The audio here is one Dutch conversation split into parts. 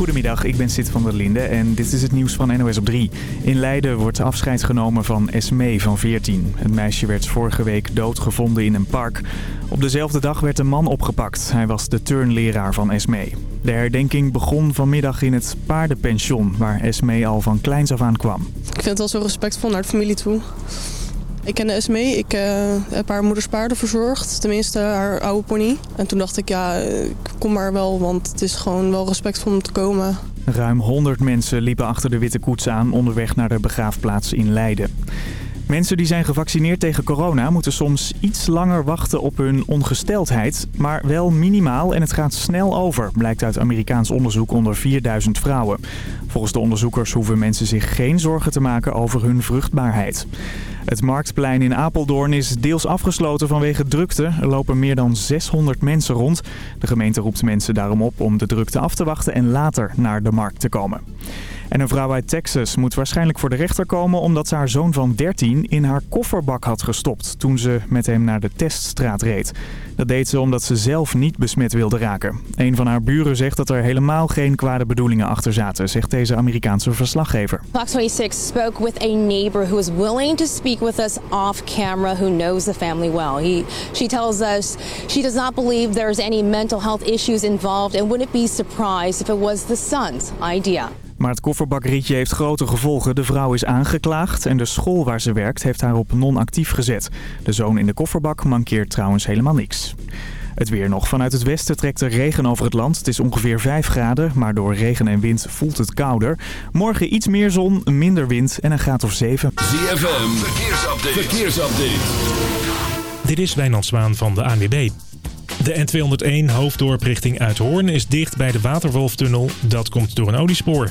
Goedemiddag, ik ben Sid van der Linde en dit is het nieuws van NOS op 3. In Leiden wordt afscheid genomen van Esmee van 14. Het meisje werd vorige week doodgevonden in een park. Op dezelfde dag werd een man opgepakt. Hij was de turnleraar van Esmee. De herdenking begon vanmiddag in het paardenpension, waar Esmee al van kleins af aan kwam. Ik vind het wel zo respectvol naar de familie toe. Ik ken de Esmee. Ik uh, heb haar moeders paarden verzorgd. Tenminste, haar oude pony. En toen dacht ik, ja, ik kom maar wel, want het is gewoon wel respectvol om te komen. Ruim 100 mensen liepen achter de witte koets aan onderweg naar de begraafplaats in Leiden. Mensen die zijn gevaccineerd tegen corona moeten soms iets langer wachten op hun ongesteldheid, maar wel minimaal en het gaat snel over, blijkt uit Amerikaans onderzoek onder 4000 vrouwen. Volgens de onderzoekers hoeven mensen zich geen zorgen te maken over hun vruchtbaarheid. Het marktplein in Apeldoorn is deels afgesloten vanwege drukte. Er lopen meer dan 600 mensen rond. De gemeente roept mensen daarom op om de drukte af te wachten en later naar de markt te komen. En een vrouw uit Texas moet waarschijnlijk voor de rechter komen omdat ze haar zoon van 13 in haar kofferbak had gestopt toen ze met hem naar de teststraat reed. Dat deed ze omdat ze zelf niet besmet wilde raken. Een van haar buren zegt dat er helemaal geen kwade bedoelingen achter zaten, zegt deze Amerikaanse verslaggever. Fox 26 spoke with a neighbor who is willing to speak with us off camera who knows the family well. He, she tells us she does not believe there's any mental health issues involved and wouldn't be surprised if it was the son's idea. Maar het kofferbakrietje heeft grote gevolgen. De vrouw is aangeklaagd en de school waar ze werkt heeft haar op non-actief gezet. De zoon in de kofferbak mankeert trouwens helemaal niks. Het weer nog. Vanuit het westen trekt er regen over het land. Het is ongeveer 5 graden, maar door regen en wind voelt het kouder. Morgen iets meer zon, minder wind en een graad of 7. ZFM, verkeersupdate. verkeersupdate. Dit is Wijnand Zwaan van de ANWB. De N201 hoofddorp richting Uithoorn is dicht bij de Waterwolftunnel. Dat komt door een oliespoor.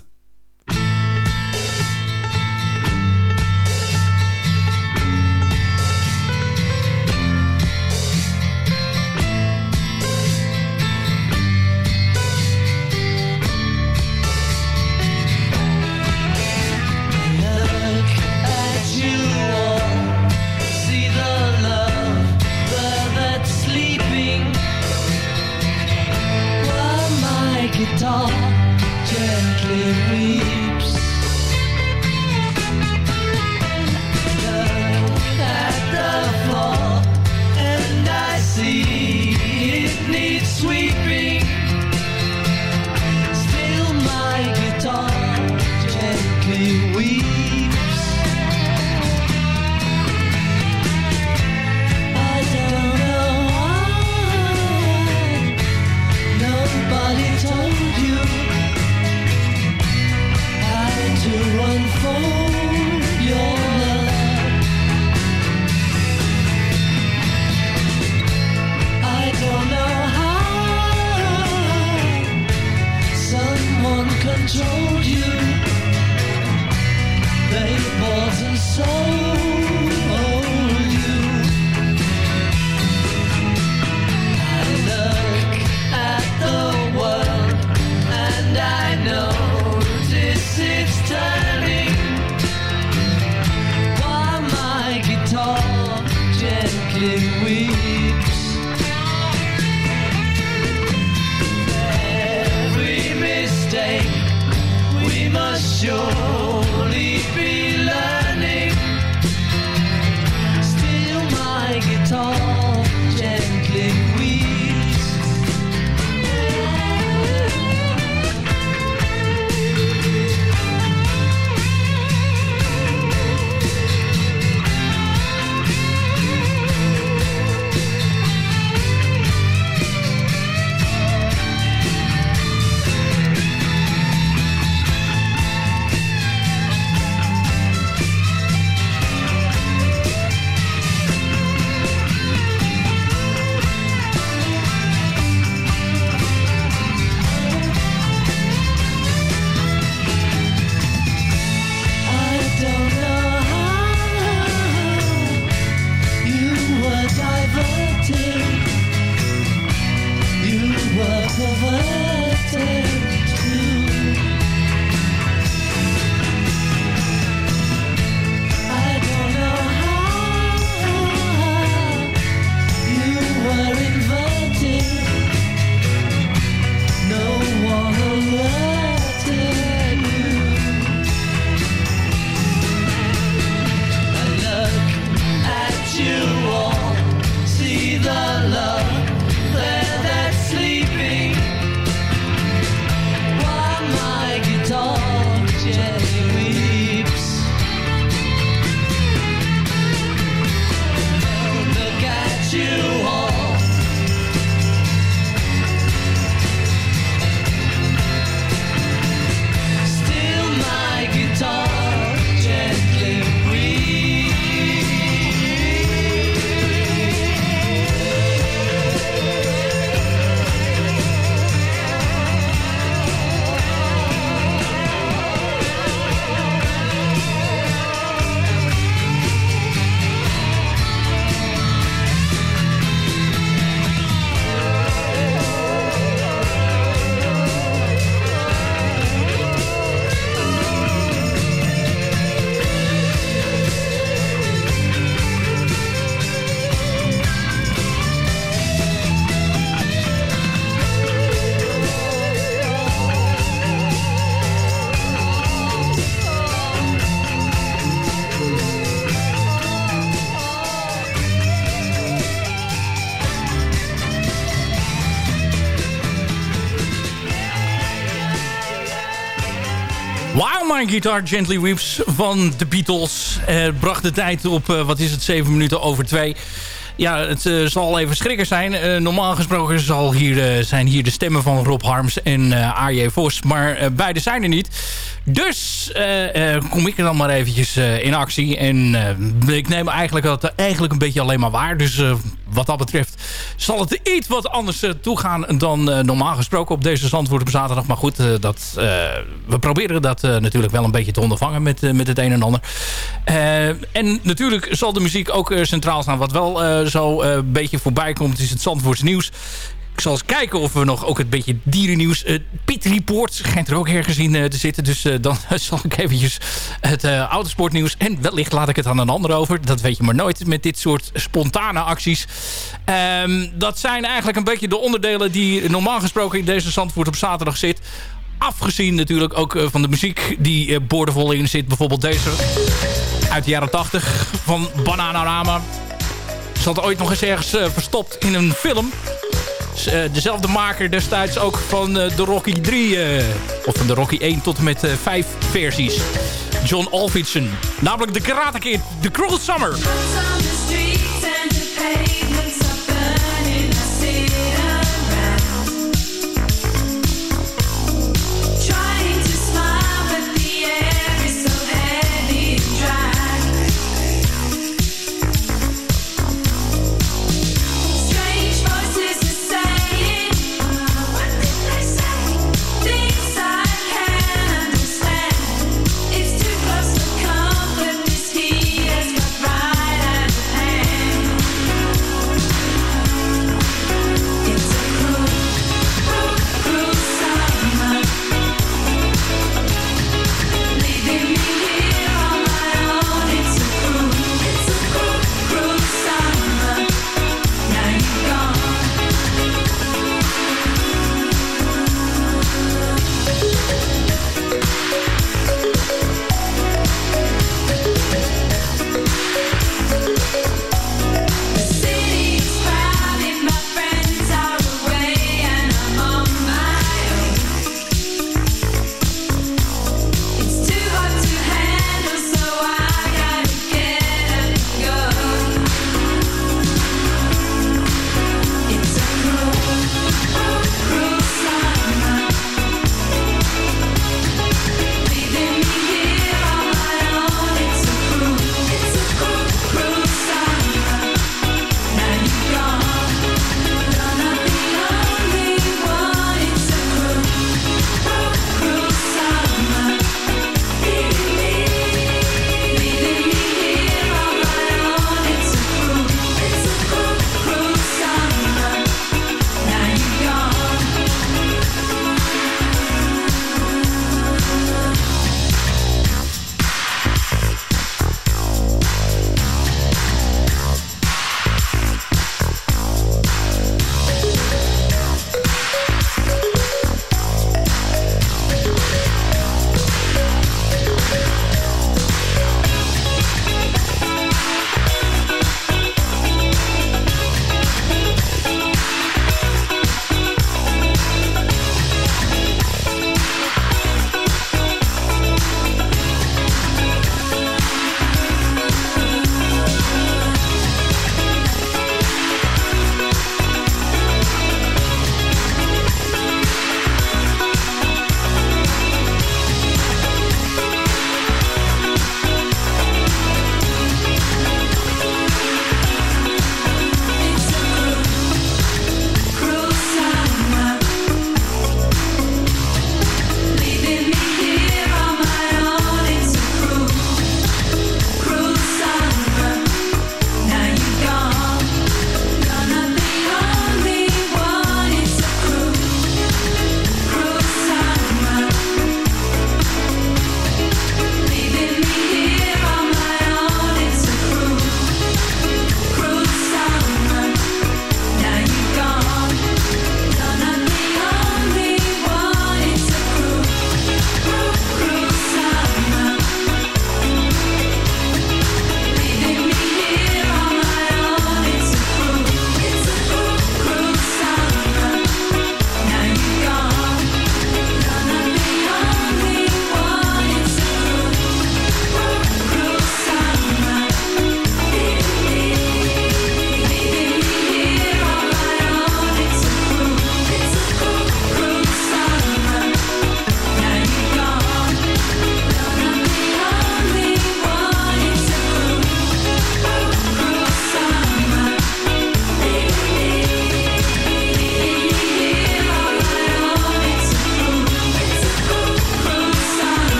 guitar gently My Guitar Gently Weeps van de Beatles. Eh, bracht de tijd op, eh, wat is het, 7 minuten over 2. Ja, het eh, zal even schrikker zijn. Eh, normaal gesproken hier, eh, zijn hier de stemmen van Rob Harms en A.J. Vos. Maar beide zijn er niet. Dus kom ik er dan maar eventjes in actie. En ik neem eigenlijk dat eigenlijk een beetje alleen maar waar. Dus wat dat betreft zal het iets wat anders toegaan dan normaal gesproken op deze Zandvoort op zaterdag. Maar goed, dat, we proberen dat natuurlijk wel een beetje te ondervangen met, met het een en ander. En natuurlijk zal de muziek ook centraal staan. Wat wel zo eh, een beetje voorbij komt is het Zandvoorts nieuws. Ik zal eens kijken of we nog ook een beetje dierennieuws... Uh, Pit Report schijnt er ook eh, te zitten. Dus eh, dan zal ik eventjes het eh, autosportnieuws... en wellicht laat ik het aan een ander over. Dat weet je maar nooit met dit soort spontane acties. Ehm, dat zijn eigenlijk een beetje de onderdelen... die normaal gesproken in deze Zandvoort op zaterdag zit. Afgezien natuurlijk ook eh, van de muziek die eh, boordevol in zit. Bijvoorbeeld deze uit de jaren 80 van Bananarama. Zat ooit nog eens ergens eh, verstopt in een film. Eh, dezelfde maker destijds ook van eh, de Rocky 3. eh, of van de Rocky 1 tot en met eh, 5 versies. John Alvidson. Namelijk de Karate Kid, The Cruel Summer.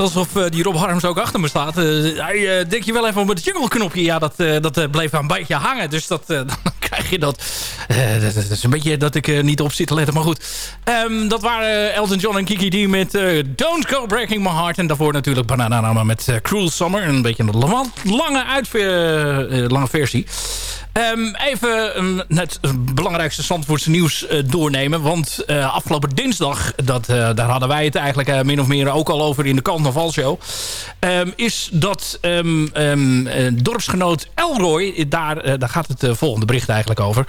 Alsof eh, die Rob Harms ook achter me staat. Eh, hij eh, denk je wel even op het jungle-knopje. Ja, dat, dat bleef een beetje hangen. Dus dat, dan krijg je dat. Dat, is een beetje dat ik niet op zit te letten. Maar goed, Ehm, dat waren Elton John en Kiki D met Don't Go Breaking My Heart. En daarvoor natuurlijk Bananarama met Cruel Summer. Een beetje een la- lange, eh, lange versie. Ehm, even um, het belangrijkste Zandvoortse nieuws eh, doornemen. Want eh, afgelopen dinsdag, dat, eh, daar hadden wij het eigenlijk min of meer ook al over in de Carnavalshow. Ehm is dat ehm, ehm, eh, dorpsgenoot Elroy, daar, daar gaat het volgende bericht eigenlijk over.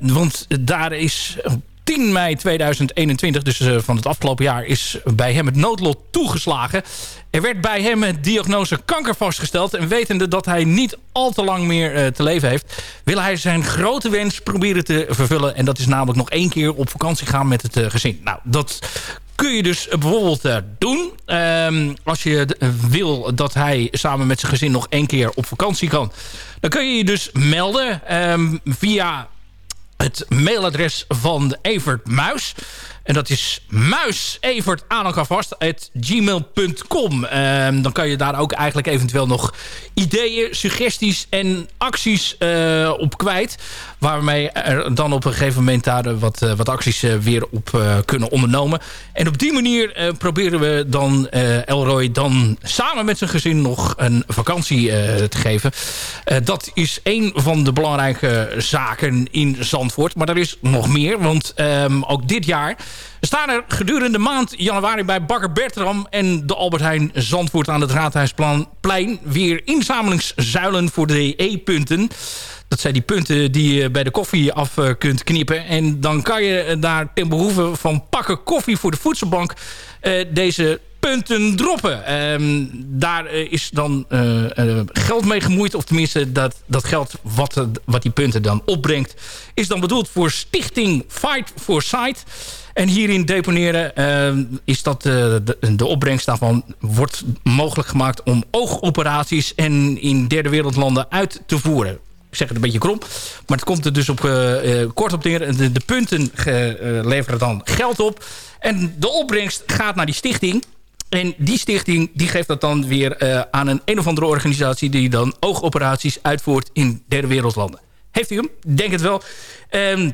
Want daar is... op 10 mei 2021, dus eh, van het afgelopen jaar, is bij hem het noodlot toegeslagen. Er werd bij hem het diagnose kanker vastgesteld. En wetende dat hij niet al te lang meer eh, te leven heeft... wil hij zijn grote wens proberen te vervullen. En dat is namelijk nog één keer op vakantie gaan met het eh, gezin. Nou, dat kun je dus bijvoorbeeld doen. Ehm, als je wil dat hij samen met zijn gezin nog één keer op vakantie kan... dan kun je je dus melden ehm, via het mailadres van Evert Muis. En dat is muisevert aan elkaar vast at gmail.com. Ehm, dan kan je daar ook eigenlijk eventueel nog ideeën, suggesties en acties eh, op kwijt. Waarmee er dan op een gegeven moment daar eh, wat, eh, wat acties weer op kunnen ondernomen. En op die manier proberen we dan Elroy dan samen met zijn gezin nog een vakantie te geven. Dat is een van de belangrijke zaken in Zandvoort. Maar er is nog meer, want ehm, ook dit jaar staan er gedurende de maand januari bij Bakker Bertram en de Albert Heijn Zandvoort aan het Raadhuisplein weer inzamelingszuilen voor de E-punten. Dat zijn die punten die je bij de koffie af eh, kunt knippen. En dan kan je eh, daar ten behoeve van pakken koffie voor de voedselbank... eh, deze punten droppen. Ehm, daar is dan geld mee gemoeid. Of tenminste, dat, dat geld wat, wat die punten dan opbrengt... is dan bedoeld voor Stichting Fight for Sight... En hierin deponeren eh, is dat eh, de, de opbrengst daarvan wordt mogelijk gemaakt om oogoperaties en in derde wereldlanden uit te voeren. Ik zeg het een beetje krom, maar het komt er dus op eh, kort op neer. De, punten leveren dan geld op en de opbrengst gaat naar die stichting. En die stichting die geeft dat dan weer aan een een of andere organisatie... die dan oogoperaties uitvoert in derde wereldlanden. Heeft u hem? Denk het wel. Ehm,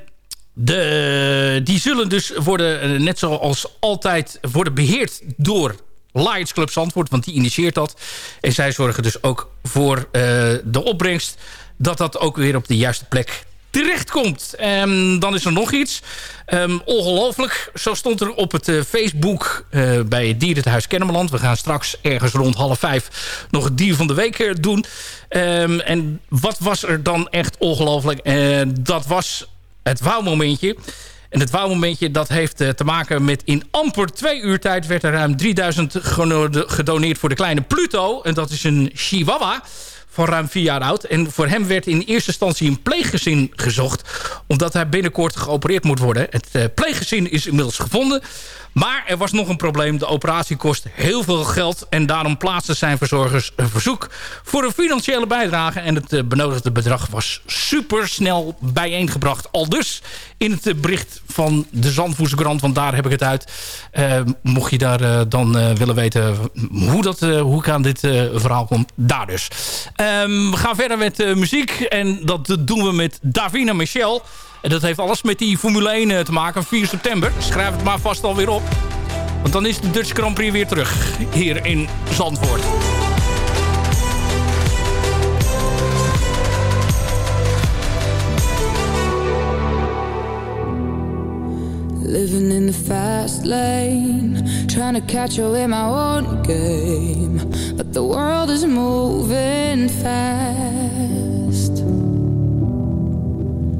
de, die zullen dus worden, eh, net zoals altijd, worden beheerd door Lions Club Zandvoort. Want die initieert dat. En zij zorgen dus ook voor eh, de opbrengst... dat dat ook weer op de juiste plek terechtkomt. Ehm, dan is er nog iets. Ehm, ongelooflijk. Zo stond er op het eh, Facebook bij het Dierenhuis Kennemerland. We gaan straks ergens rond half vijf nog het dier van de week doen. Ehm, en wat was er dan echt ongelooflijk? Dat was het wauwmomentje. En het wauwmomentje dat heeft eh, te maken met in amper twee uur tijd... werd er ruim 3000 geno- gedoneerd voor de kleine Pluto. En dat is een chihuahua van ruim vier jaar oud. En voor hem werd in eerste instantie een pleeggezin gezocht... omdat hij binnenkort geopereerd moet worden. Het eh, pleeggezin is inmiddels gevonden... Maar er was nog een probleem. De operatie kost heel veel geld. En daarom plaatsten zijn verzorgers een verzoek voor een financiële bijdrage. En het eh, benodigde bedrag was supersnel bijeengebracht. Al dus in het bericht van de Zandvoerse krant. Want daar heb ik het uit. Eh, mocht je daar eh, dan willen weten hoe, dat, hoe ik aan dit verhaal kom. Daar dus. Ehm, we gaan verder met muziek. En dat doen we met Davina Michel. En dat heeft alles met die Formule 1 eh, te maken. 4 september. Schrijf het maar vast alweer op. Want dan is de Dutch Grand Prix weer terug. Hier in Zandvoort. Living in the fast lane, trying to catch up in my own game. But the world is moving fast.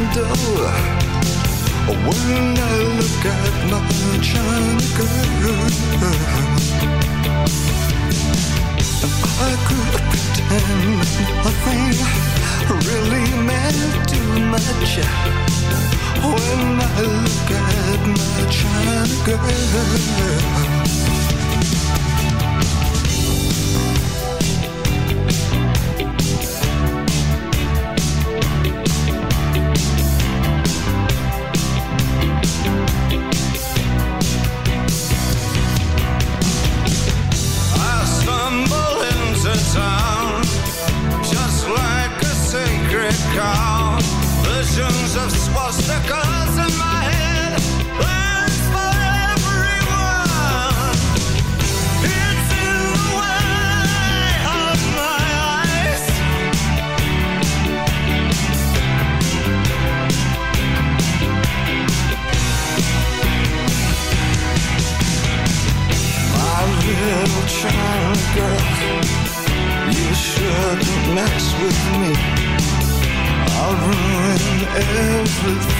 Brando When I look at my China girl. I could pretend nothing really meant too much When I look at my China girl of swastikas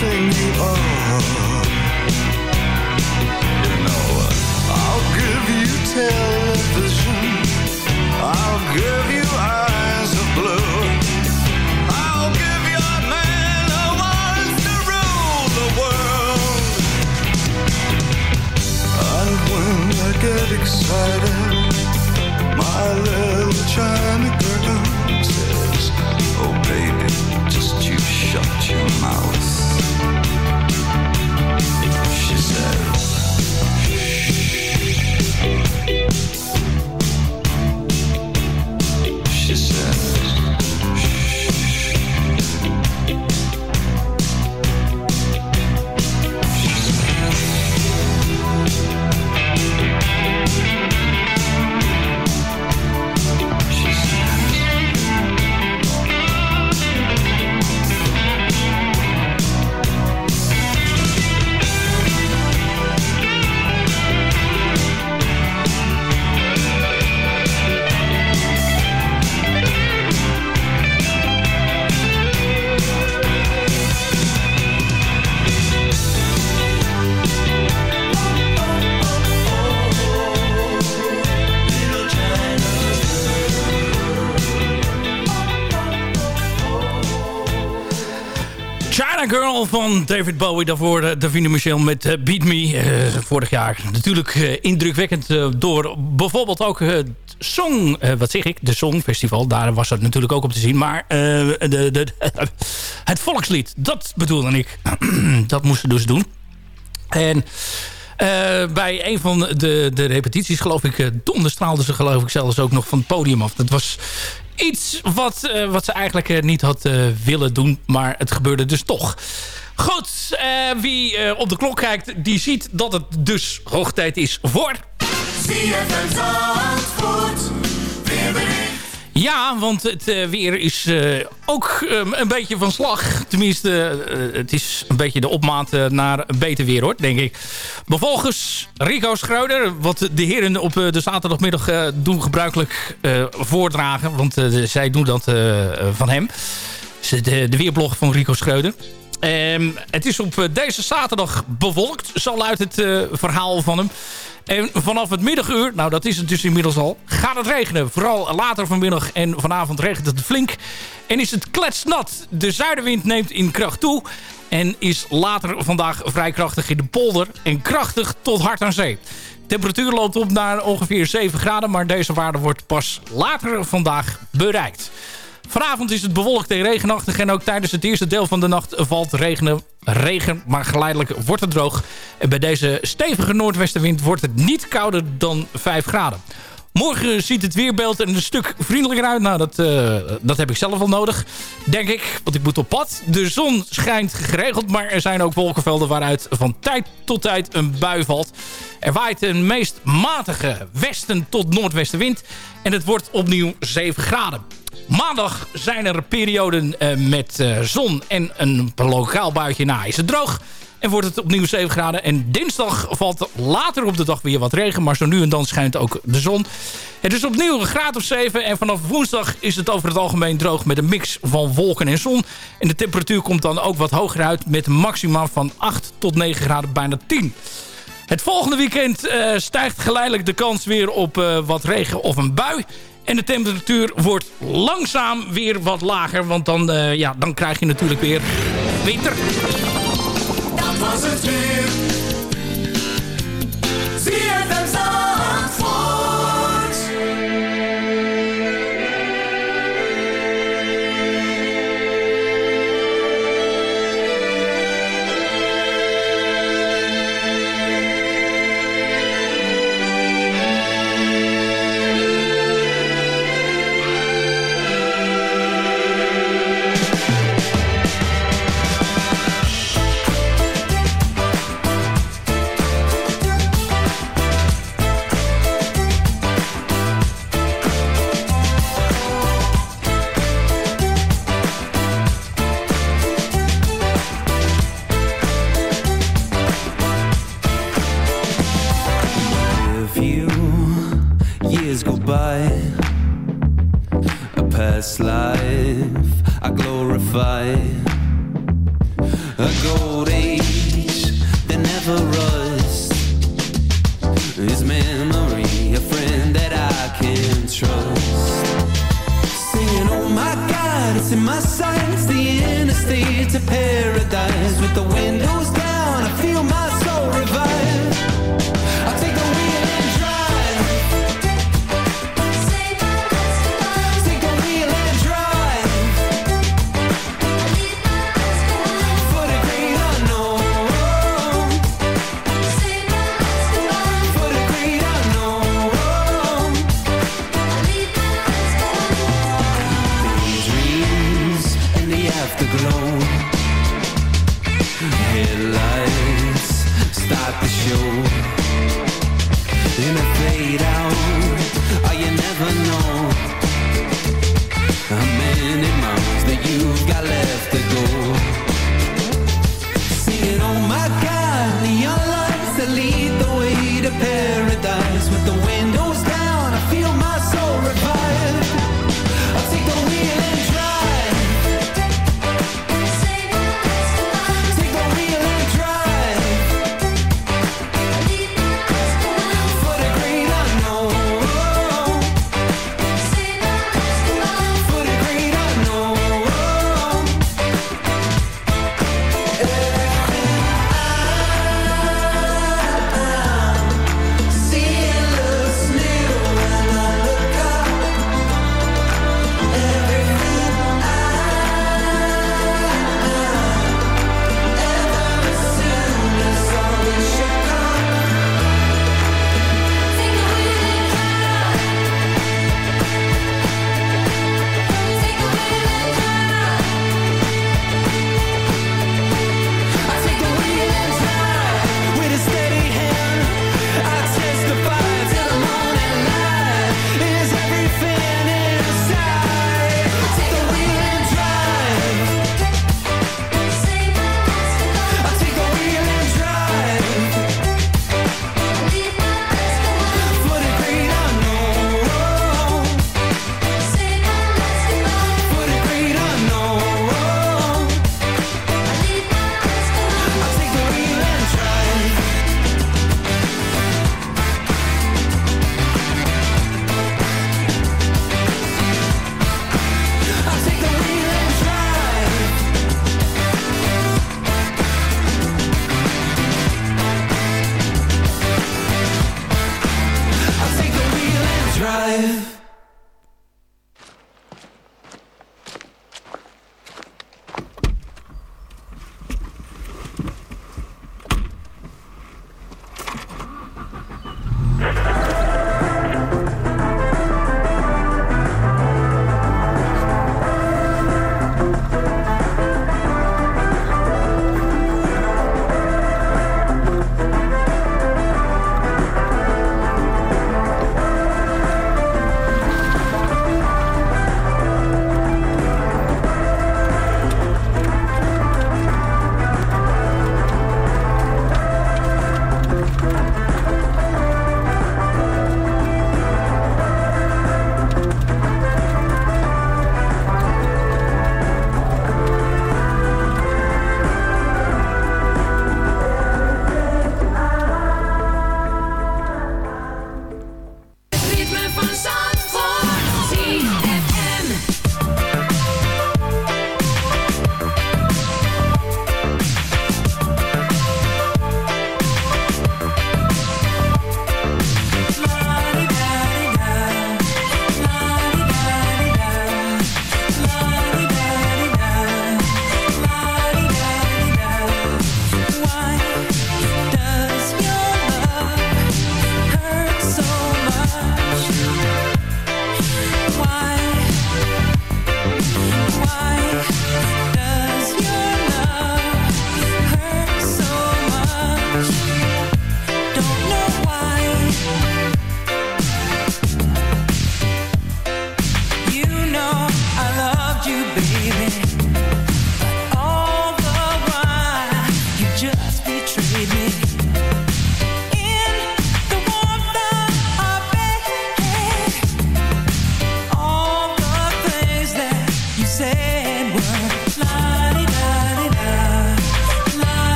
nothing. David Bowie. Daarvoor uh, Davine Michel met eh, Beat Me. eh, vorig jaar natuurlijk eh, indrukwekkend eh, door bijvoorbeeld ook het Song... eh, wat zeg ik? De Songfestival. Daar was dat natuurlijk ook op te zien. Maar eh, de, de, het volkslied, dat bedoelde ik. dat moesten dus doen. En... eh, bij een van de, de repetities, geloof ik, donderstraalden ze geloof ik zelfs ook nog van het podium af. Dat was Iets wat, eh, wat ze eigenlijk eh, niet had eh, willen doen, maar het gebeurde dus toch. Goed, wie op de klok kijkt, die ziet dat het dus hoog tijd is voor... ZFM Zandvoort. Weerbericht. Ja, want het eh, weer is eh, ook ehm, een beetje van slag. Tenminste, eh, het is een beetje de opmaat naar een beter weer, hoor, denk ik. Bevolgens Rico Schreuder, wat de heren op de zaterdagmiddag doen gebruikelijk voordragen. Want zij doen dat van hem. De weerblog van Rico Schreuder. Ehm, het is op eh, deze zaterdag bewolkt, zo luidt het eh, verhaal van hem. En vanaf het middaguur, nou dat is het dus inmiddels al, gaat het regenen. Vooral later vanmiddag en vanavond regent het flink. En is het kletsnat. De zuidenwind neemt in kracht toe. En is later vandaag vrij krachtig in de polder. En krachtig tot hard aan zee. Temperatuur loopt op naar ongeveer 7 graden. Maar deze waarde wordt pas later vandaag bereikt. Vanavond is het bewolkt en regenachtig en ook tijdens het eerste deel van de nacht valt regenen, regen, maar geleidelijk wordt het droog. En bij deze stevige noordwestenwind wordt het niet kouder dan 5 graden. Morgen ziet het weerbeeld er een stuk vriendelijker uit. Nou, dat, eh, dat heb ik zelf al nodig, denk ik. Want ik moet op pad. De zon schijnt geregeld, maar er zijn ook wolkenvelden... waaruit van tijd tot tijd een bui valt. Er waait een meest matige westen tot noordwestenwind. En het wordt opnieuw 7 graden. Maandag zijn er perioden eh, met eh, zon en een lokaal buitje na is het droog. En wordt het opnieuw 7 graden. En dinsdag valt later op de dag weer wat regen. Maar zo nu en dan schijnt ook de zon. Het is opnieuw een graad of 7. En vanaf woensdag is het over het algemeen droog met een mix van wolken en zon. En de temperatuur komt dan ook wat hoger uit. Met maxima van 8 tot 9 graden, bijna 10. Het volgende weekend eh, stijgt geleidelijk de kans weer op wat regen of een bui. En de temperatuur wordt langzaam weer wat lager. Want dan, eh, ja, dan krijg je natuurlijk weer winter. Dat was het weer.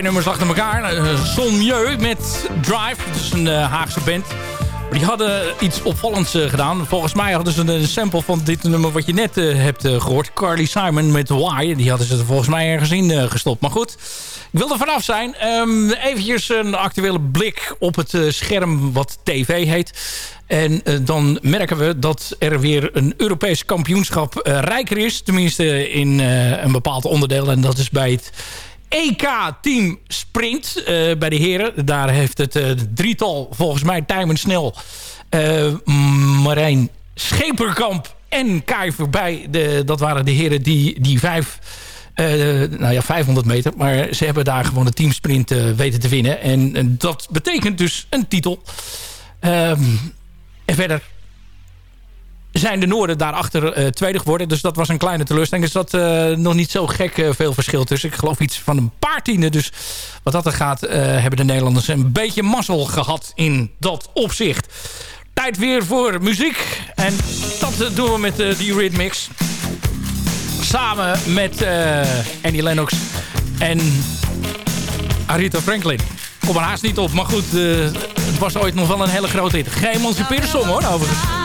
Twee nummers achter elkaar. Uh, Son Mieu met Drive. Dat is een eh, Haagse band. Die hadden iets opvallends eh, gedaan. Volgens mij hadden ze een sample van dit nummer wat je net eh, hebt eh, gehoord. Carly Simon met Why. Die hadden ze er volgens mij ergens in eh, gestopt. Maar goed, ik wil er vanaf zijn. Ehm eventjes een actuele blik op het eh, scherm wat tv heet. En eh, dan merken we dat er weer een Europees kampioenschap eh, rijker is. Tenminste in eh, een bepaald onderdeel. En dat is bij het EK-team Sprint eh, bij de heren. Daar heeft het eh, drietal volgens mij Tijmen Snel, eh, Marijn Scheperkamp en Kai voorbij. De, dat waren de heren die, die vijf... nou ja, 500 meter. Maar ze hebben daar gewoon de teamsprint weten te winnen. En, en dat betekent dus een titel. Ehm, en verder zijn de Noorden daarachter eh tweede geworden. Dus dat was een kleine teleurstelling. Er zat eh, nog niet zo gek eh, veel verschil tussen. Ik geloof iets van een paar tienden. Dus wat dat er gaat, hebben de Nederlanders een beetje mazzel gehad in dat opzicht. Tijd weer voor muziek. En dat doen we met die Rhythmix. Samen met Annie Lennox en Aretha Franklin. Kom er haast niet op, maar goed, het was ooit nog wel een hele grote hit. Geëmancipeerde song hoor, overigens.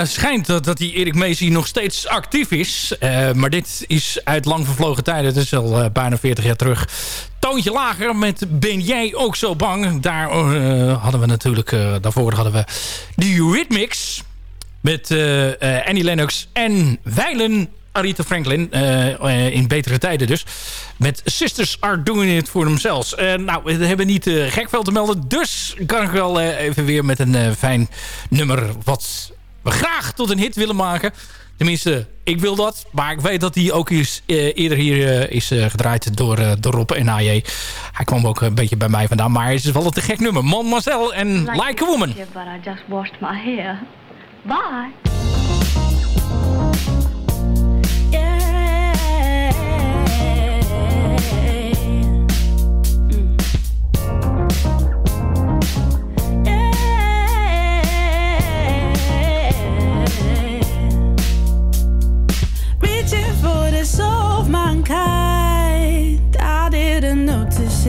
Het schijnt dat, dat die Erik Meesie nog steeds actief is. Eh, maar dit is uit lang vervlogen tijden. Het is al eh, bijna 40 jaar terug. Toontje lager met Ben jij ook zo bang? Daar eh, hadden we natuurlijk... daarvoor hadden we de Eurythmics. Met Annie Lennox en Weilen Aretha Franklin. in betere tijden dus. Met Sisters Are Doing It For Themselves. Nou, we hebben niet eh, gek veel te melden. Dus kan ik wel even weer met een fijn nummer... wat we graag tot een hit willen maken. Tenminste, ik wil dat. Maar ik weet dat hij ook is, eh, eerder hier eh, is eh, gedraaid door, door Rob en AJ. Hij kwam ook een beetje bij mij vandaan. Maar het is wel een te gek nummer. Man Marcel en Like a Woman. But I just washed my hair. Bye.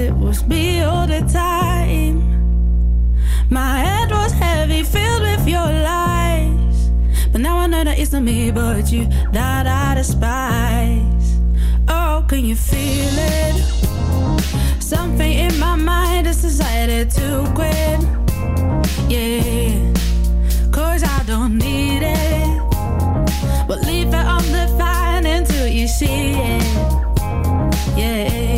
It was me all the time. My head was heavy, filled with your lies. But now I know that it's not me, but you that I despise. Oh, can you feel it? Something in my mind has decided to quit. Yeah, cause I don't need it. But leave it undefined until you see it. Yeah.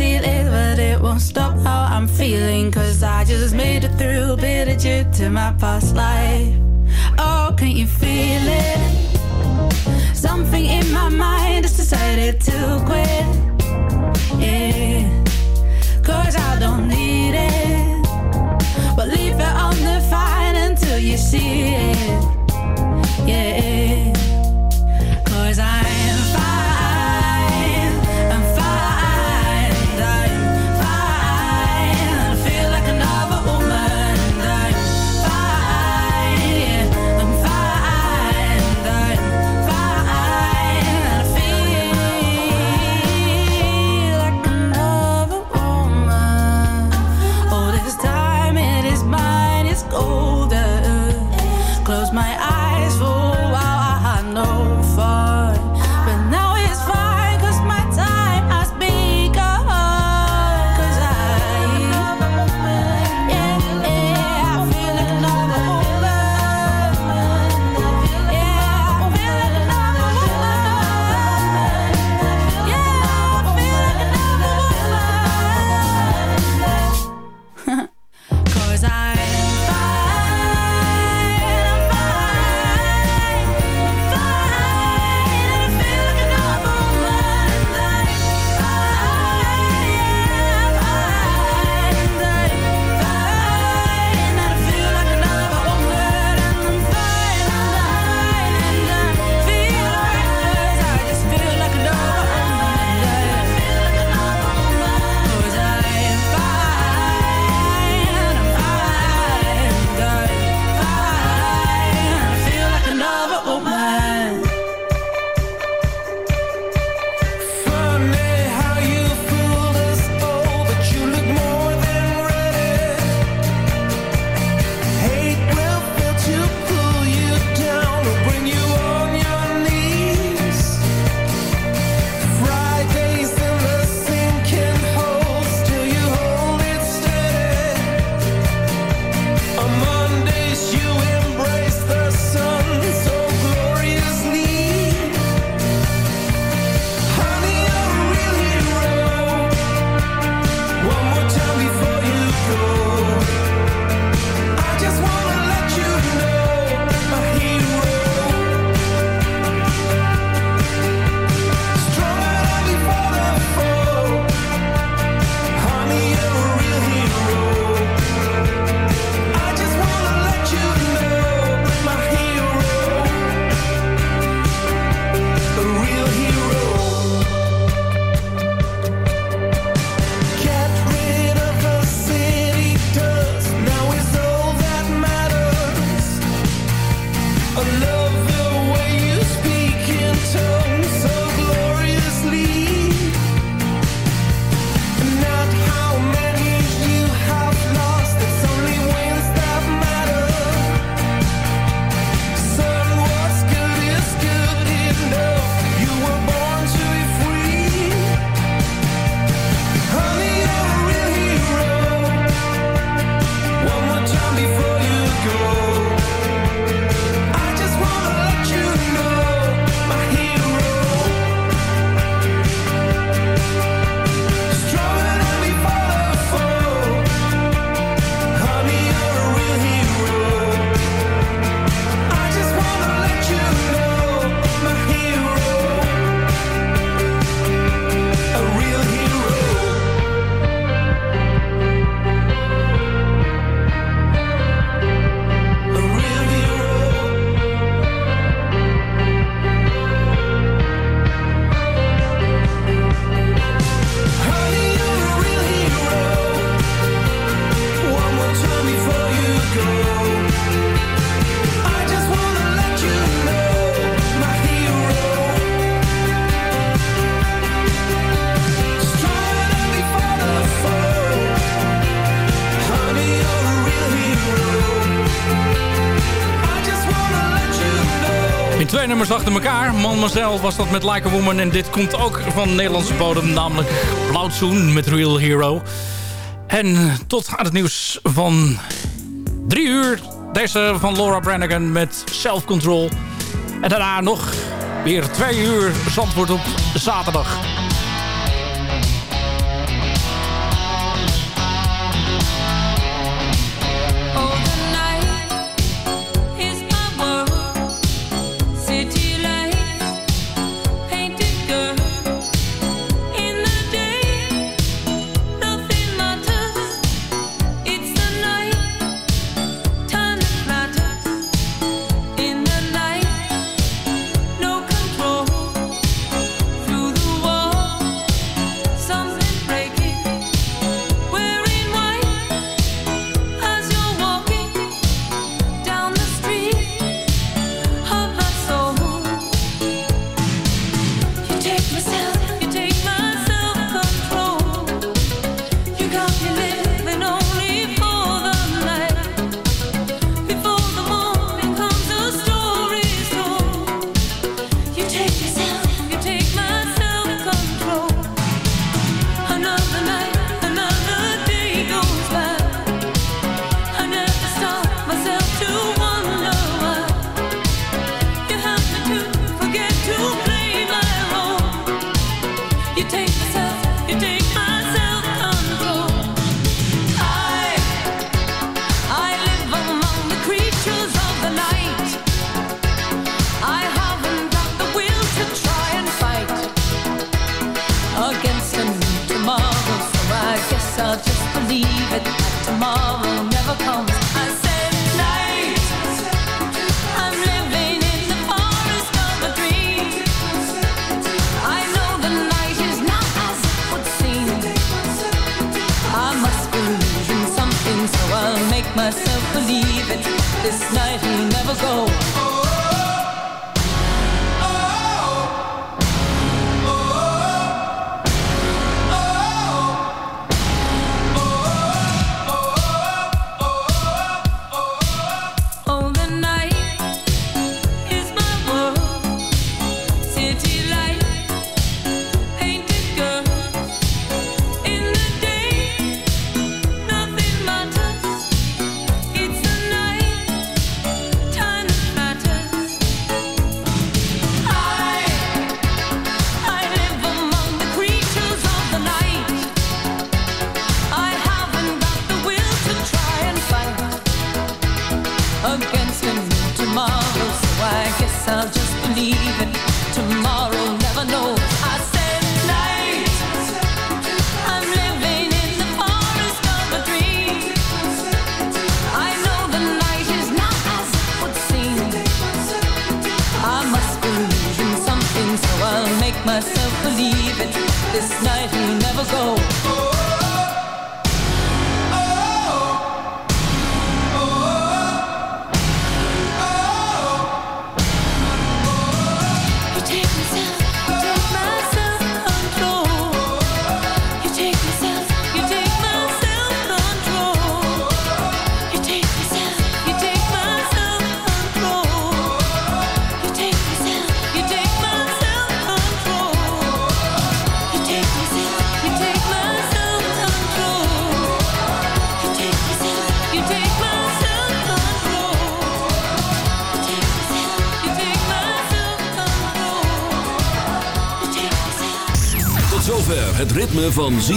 It, but it won't stop how I'm feeling. Cause I just made it through, a bit of due to my past life. Oh, can you feel it? Something in my mind has decided to quit. Yeah, cause I don't need it. But leave it undefined until you see it. Yeah, nummers achter elkaar. Man Marcel was dat met Like a Woman. En dit komt ook van Nederlandse bodem. Namelijk Blauwtsoen met Real Hero. En tot aan het nieuws van drie uur. Deze van Laura Brannigan met Self Control. En daarna nog weer twee uur Zandvoort op zaterdag.